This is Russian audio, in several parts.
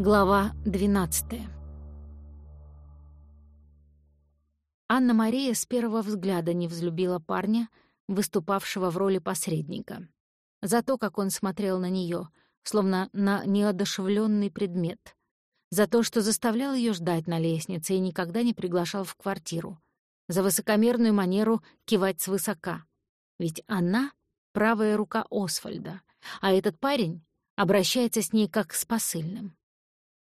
Глава 12 Анна-Мария с первого взгляда не взлюбила парня, выступавшего в роли посредника. За то, как он смотрел на нее, словно на неодушевленный предмет. За то, что заставлял ее ждать на лестнице и никогда не приглашал в квартиру. За высокомерную манеру кивать свысока. Ведь она — правая рука Освальда, а этот парень обращается с ней как с посыльным.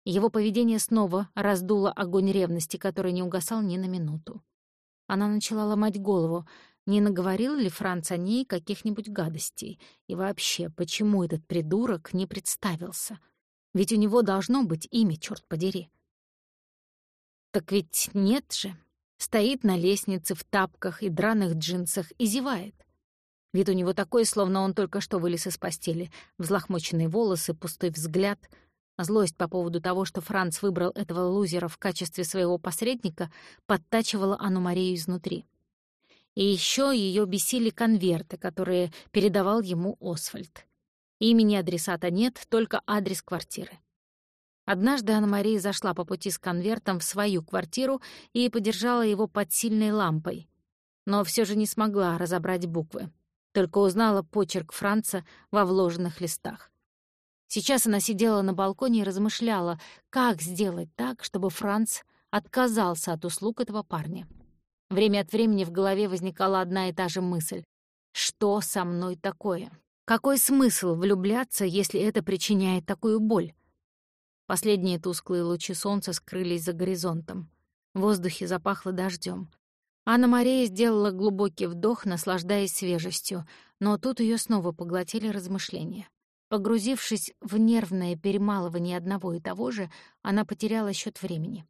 Его поведение снова раздуло огонь ревности, который не угасал ни на минуту. Она начала ломать голову, не наговорил ли Франц о ней каких-нибудь гадостей? И вообще, почему этот придурок не представился? Ведь у него должно быть имя, черт подери. Так ведь нет же. Стоит на лестнице в тапках и драных джинсах и зевает. Вид у него такой, словно он только что вылез из постели. Взлохмоченные волосы, пустой взгляд — Злость по поводу того, что Франц выбрал этого лузера в качестве своего посредника, подтачивала Анну Марию изнутри. И еще ее бесили конверты, которые передавал ему Освальд. Имени адресата нет, только адрес квартиры. Однажды Анна-Мария зашла по пути с конвертом в свою квартиру и подержала его под сильной лампой. Но все же не смогла разобрать буквы. Только узнала почерк Франца во вложенных листах. Сейчас она сидела на балконе и размышляла, как сделать так, чтобы Франц отказался от услуг этого парня. Время от времени в голове возникала одна и та же мысль. Что со мной такое? Какой смысл влюбляться, если это причиняет такую боль? Последние тусклые лучи солнца скрылись за горизонтом. В воздухе запахло дождем. Анна-Мария сделала глубокий вдох, наслаждаясь свежестью, но тут ее снова поглотили размышления. Погрузившись в нервное перемалывание одного и того же, она потеряла счет времени.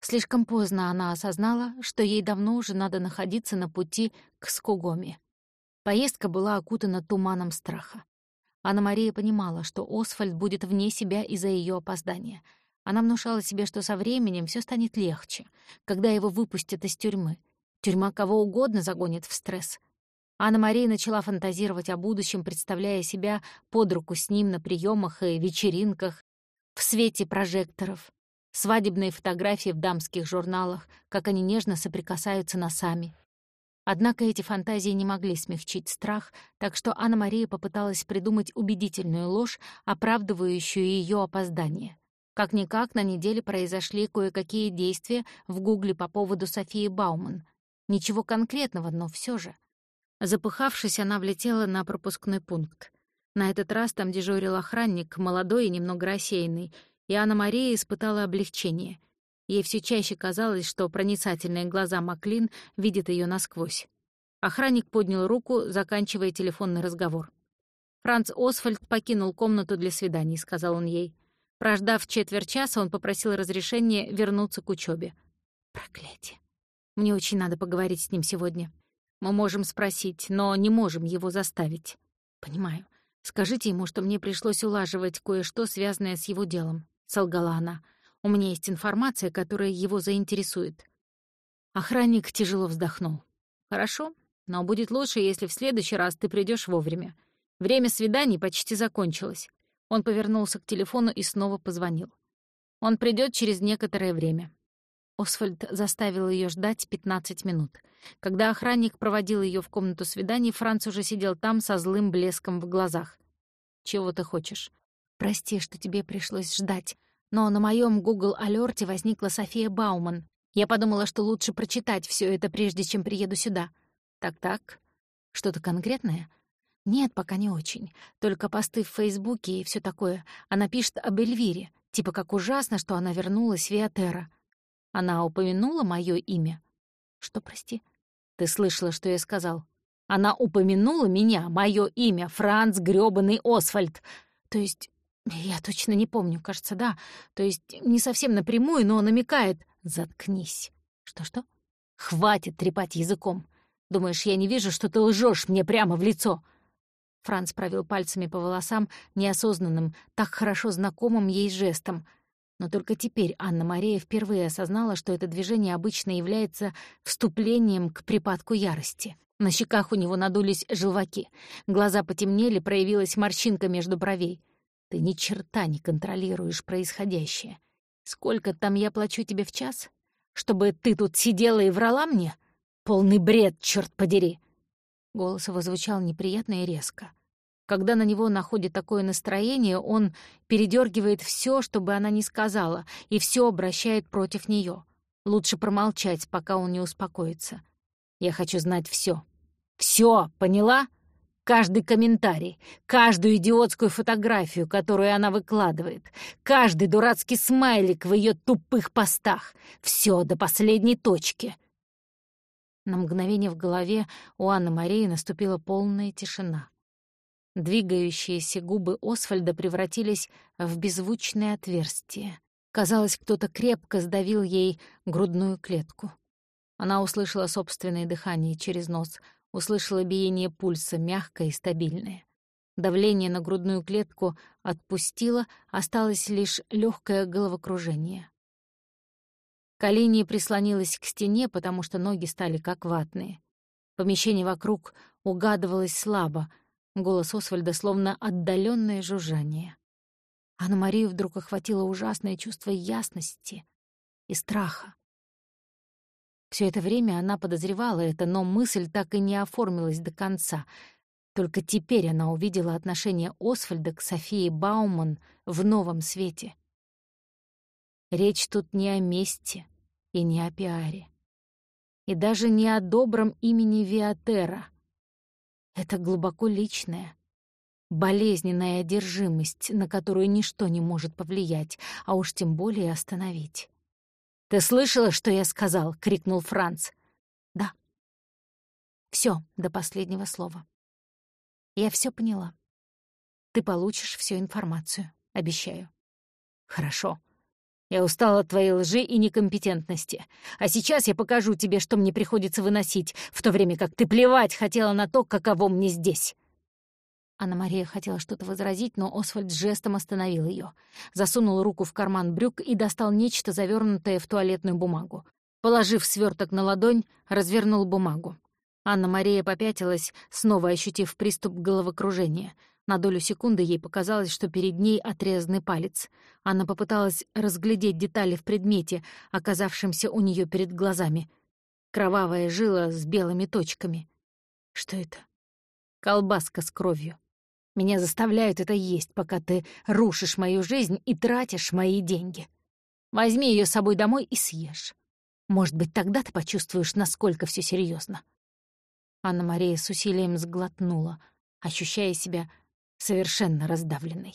Слишком поздно она осознала, что ей давно уже надо находиться на пути к Скугоме. Поездка была окутана туманом страха. Анна-Мария понимала, что Освальд будет вне себя из-за ее опоздания. Она внушала себе, что со временем все станет легче, когда его выпустят из тюрьмы. Тюрьма кого угодно загонит в стресс. Анна-Мария начала фантазировать о будущем, представляя себя под руку с ним на приемах и вечеринках, в свете прожекторов, свадебные фотографии в дамских журналах, как они нежно соприкасаются носами. Однако эти фантазии не могли смягчить страх, так что Анна-Мария попыталась придумать убедительную ложь, оправдывающую ее опоздание. Как-никак на неделе произошли кое-какие действия в Гугле по поводу Софии Бауман. Ничего конкретного, но все же — Запыхавшись, она влетела на пропускной пункт. На этот раз там дежурил охранник, молодой и немного рассеянный, и Анна-Мария испытала облегчение. Ей все чаще казалось, что проницательные глаза Маклин видят ее насквозь. Охранник поднял руку, заканчивая телефонный разговор. «Франц Освальд покинул комнату для свиданий», — сказал он ей. Прождав четверть часа, он попросил разрешения вернуться к учебе. «Проклятие! Мне очень надо поговорить с ним сегодня». Мы можем спросить, но не можем его заставить. Понимаю. Скажите ему, что мне пришлось улаживать кое-что, связанное с его делом. Солгала она. У меня есть информация, которая его заинтересует. Охранник тяжело вздохнул. Хорошо, но будет лучше, если в следующий раз ты придешь вовремя. Время свиданий почти закончилось. Он повернулся к телефону и снова позвонил. Он придет через некоторое время. Освальд заставил ее ждать 15 минут. Когда охранник проводил ее в комнату свиданий, Франц уже сидел там со злым блеском в глазах. «Чего ты хочешь?» «Прости, что тебе пришлось ждать, но на моем Google алерте возникла София Бауман. Я подумала, что лучше прочитать все это, прежде чем приеду сюда». «Так-так. Что-то конкретное?» «Нет, пока не очень. Только посты в Фейсбуке и все такое. Она пишет об Эльвире. Типа как ужасно, что она вернулась в Виатера. Она упомянула мое имя? Что, прости? Ты слышала, что я сказал? Она упомянула меня, мое имя, Франц грёбаный Освальд. То есть, я точно не помню, кажется, да. То есть, не совсем напрямую, но намекает. Заткнись. Что-что? Хватит трепать языком. Думаешь, я не вижу, что ты лжешь мне прямо в лицо?» Франц провел пальцами по волосам, неосознанным, так хорошо знакомым ей жестом, но только теперь Анна-Мария впервые осознала, что это движение обычно является вступлением к припадку ярости. На щеках у него надулись желваки, глаза потемнели, проявилась морщинка между бровей. Ты ни черта не контролируешь происходящее. Сколько там я плачу тебе в час? Чтобы ты тут сидела и врала мне? Полный бред, черт подери!» Голос его звучал неприятно и резко. Когда на него находит такое настроение, он передергивает все, чтобы она не сказала, и все обращает против нее. Лучше промолчать, пока он не успокоится. Я хочу знать все. Все, поняла? Каждый комментарий, каждую идиотскую фотографию, которую она выкладывает, каждый дурацкий смайлик в ее тупых постах. Все до последней точки. На мгновение в голове у Анны Марии наступила полная тишина. Двигающиеся губы Освальда превратились в беззвучное отверстие. Казалось, кто-то крепко сдавил ей грудную клетку. Она услышала собственное дыхание через нос — услышала биение пульса, мягкое и стабильное. Давление на грудную клетку отпустило, осталось лишь легкое головокружение. Колени прислонилась к стене, потому что ноги стали как ватные. Помещение вокруг угадывалось слабо, голос Освальда словно отдаленное жужжание. А на Марию вдруг охватило ужасное чувство ясности и страха. Все это время она подозревала это, но мысль так и не оформилась до конца. Только теперь она увидела отношение Освальда к Софии Бауман в новом свете. Речь тут не о месте и не о пиаре. И даже не о добром имени Виатера. Это глубоко личное, болезненная одержимость, на которую ничто не может повлиять, а уж тем более остановить. «Ты слышала, что я сказал?» — крикнул Франц. «Да». Все до последнего слова. Я все поняла. Ты получишь всю информацию, обещаю. Хорошо. Я устала от твоей лжи и некомпетентности. А сейчас я покажу тебе, что мне приходится выносить, в то время как ты плевать хотела на то, каково мне здесь. Анна-Мария хотела что-то возразить, но Освальд жестом остановил ее, Засунул руку в карман брюк и достал нечто, завернутое в туалетную бумагу. Положив сверток на ладонь, развернул бумагу. Анна-Мария попятилась, снова ощутив приступ головокружения. На долю секунды ей показалось, что перед ней отрезанный палец. Она попыталась разглядеть детали в предмете, оказавшемся у нее перед глазами. Кровавая жила с белыми точками. Что это? Колбаска с кровью. Меня заставляют это есть, пока ты рушишь мою жизнь и тратишь мои деньги. Возьми ее с собой домой и съешь. Может быть, тогда ты почувствуешь, насколько все серьезно. Анна-Мария с усилием сглотнула, ощущая себя совершенно раздавленной.